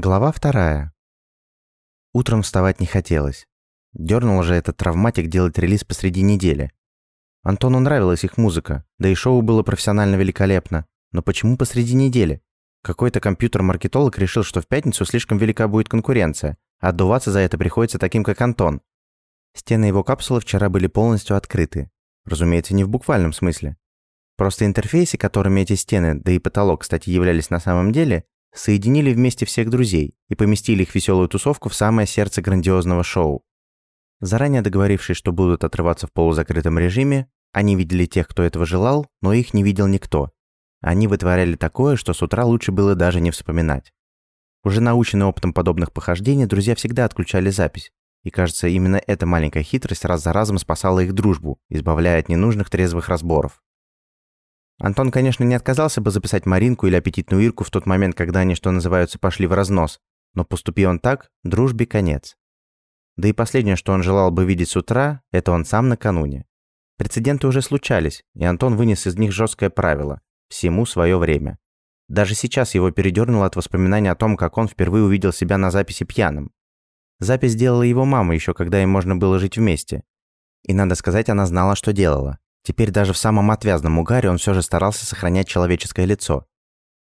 Глава вторая. Утром вставать не хотелось. Дёрнул же этот травматик делать релиз посреди недели. Антону нравилась их музыка, да и шоу было профессионально великолепно. Но почему посреди недели? Какой-то компьютер-маркетолог решил, что в пятницу слишком велика будет конкуренция, а отдуваться за это приходится таким, как Антон. Стены его капсулы вчера были полностью открыты. Разумеется, не в буквальном смысле. Просто интерфейсы, которыми эти стены, да и потолок, кстати, являлись на самом деле, соединили вместе всех друзей и поместили их веселую тусовку в самое сердце грандиозного шоу. Заранее договорившись, что будут отрываться в полузакрытом режиме, они видели тех, кто этого желал, но их не видел никто. Они вытворяли такое, что с утра лучше было даже не вспоминать. Уже наученные опытом подобных похождений, друзья всегда отключали запись. И кажется, именно эта маленькая хитрость раз за разом спасала их дружбу, избавляя от ненужных трезвых разборов. Антон, конечно, не отказался бы записать Маринку или аппетитную Ирку в тот момент, когда они, что называется, пошли в разнос. Но поступи он так, дружбе конец. Да и последнее, что он желал бы видеть с утра, это он сам накануне. Прецеденты уже случались, и Антон вынес из них жесткое правило – всему свое время. Даже сейчас его передернуло от воспоминаний о том, как он впервые увидел себя на записи пьяным. Запись делала его мама еще, когда им можно было жить вместе. И надо сказать, она знала, что делала. Теперь даже в самом отвязном угаре он все же старался сохранять человеческое лицо.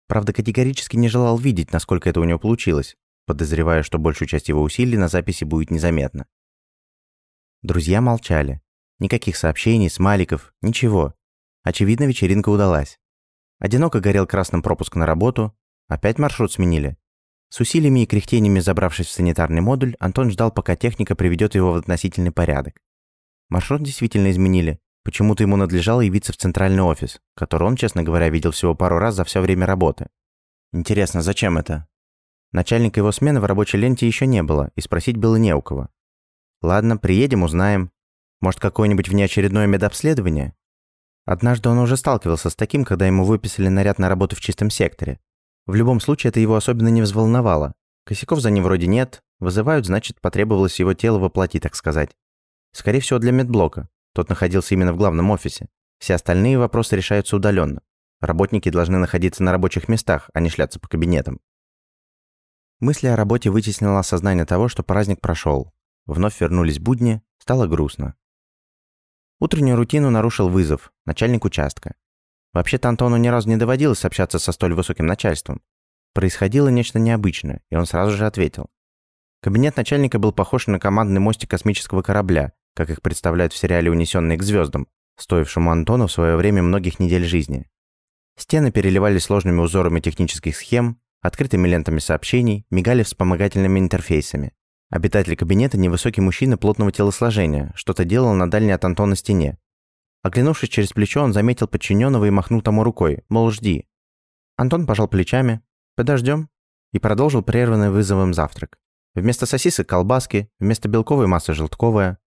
Правда, категорически не желал видеть, насколько это у него получилось, подозревая, что большую часть его усилий на записи будет незаметно. Друзья молчали. Никаких сообщений, смайликов, ничего. Очевидно, вечеринка удалась. Одиноко горел красным пропуск на работу. Опять маршрут сменили. С усилиями и кряхтениями забравшись в санитарный модуль, Антон ждал, пока техника приведет его в относительный порядок. Маршрут действительно изменили. Почему-то ему надлежало явиться в центральный офис, который он, честно говоря, видел всего пару раз за все время работы. Интересно, зачем это? Начальника его смены в рабочей ленте еще не было, и спросить было не у кого. Ладно, приедем, узнаем. Может, какое-нибудь внеочередное медобследование? Однажды он уже сталкивался с таким, когда ему выписали наряд на работу в чистом секторе. В любом случае, это его особенно не взволновало. Косяков за ним вроде нет, вызывают, значит, потребовалось его тело воплотить, так сказать. Скорее всего, для медблока. Тот находился именно в главном офисе. Все остальные вопросы решаются удаленно. Работники должны находиться на рабочих местах, а не шляться по кабинетам. Мысли о работе вытеснило осознание того, что праздник прошел. Вновь вернулись будни, стало грустно. Утреннюю рутину нарушил вызов, начальник участка. Вообще-то Антону ни разу не доводилось общаться со столь высоким начальством. Происходило нечто необычное, и он сразу же ответил. Кабинет начальника был похож на командный мостик космического корабля, как их представляют в сериале «Унесенные к звездам», стоившему Антону в свое время многих недель жизни. Стены переливались сложными узорами технических схем, открытыми лентами сообщений, мигали вспомогательными интерфейсами. Обитатель кабинета – невысокий мужчина плотного телосложения, что-то делал на дальней от Антона стене. Оглянувшись через плечо, он заметил подчиненного и махнул тому рукой, мол, жди. Антон пожал плечами, подождем, и продолжил прерванный вызовом завтрак. Вместо сосисок – колбаски, вместо белковой массы – желтковая,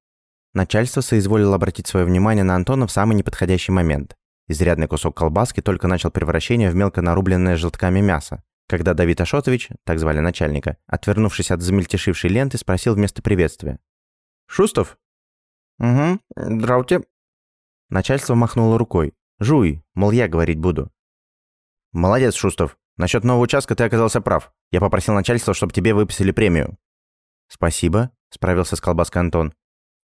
Начальство соизволило обратить свое внимание на Антона в самый неподходящий момент. Изрядный кусок колбаски только начал превращение в мелко нарубленное желтками мясо, когда Давид Ашотович, так звали начальника, отвернувшись от замельтешившей ленты, спросил вместо приветствия. «Шустов?» «Угу, здравствуйте». Начальство махнуло рукой. «Жуй, мол, я говорить буду». «Молодец, Шустов. Насчет нового участка ты оказался прав. Я попросил начальство, чтобы тебе выписали премию». «Спасибо», — справился с колбаской Антон.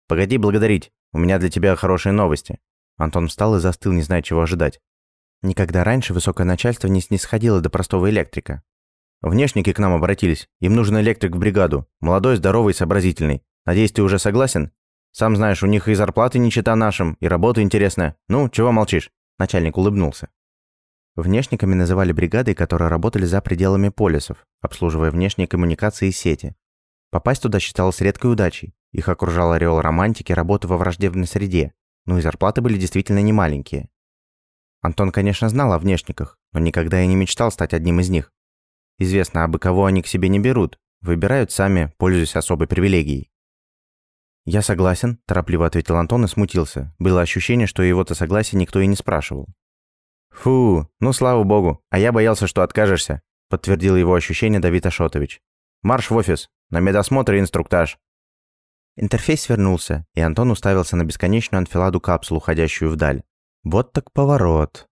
«Погоди благодарить, у меня для тебя хорошие новости». Антон встал и застыл, не зная, чего ожидать. Никогда раньше высокое начальство не снисходило до простого электрика. Внешники к нам обратились. Им нужен электрик в бригаду. Молодой, здоровый, сообразительный. Надеюсь, ты уже согласен? Сам знаешь, у них и зарплаты не чита нашим, и работа интересная. Ну, чего молчишь?» Начальник улыбнулся. Внешниками называли бригады, которые работали за пределами полисов, обслуживая внешние коммуникации и сети. Попасть туда считалось редкой удачей. Их окружал ореол романтики, работы во враждебной среде. Ну и зарплаты были действительно немаленькие. Антон, конечно, знал о внешниках, но никогда и не мечтал стать одним из них. Известно, абы кого они к себе не берут, выбирают сами, пользуясь особой привилегией. «Я согласен», – торопливо ответил Антон и смутился. Было ощущение, что его-то согласие никто и не спрашивал. «Фу, ну слава богу, а я боялся, что откажешься», – подтвердил его ощущение Давид Ашотович. «Марш в офис, на медосмотр и инструктаж». Интерфейс свернулся, и Антон уставился на бесконечную анфиладу капсул, уходящую вдаль. Вот так поворот.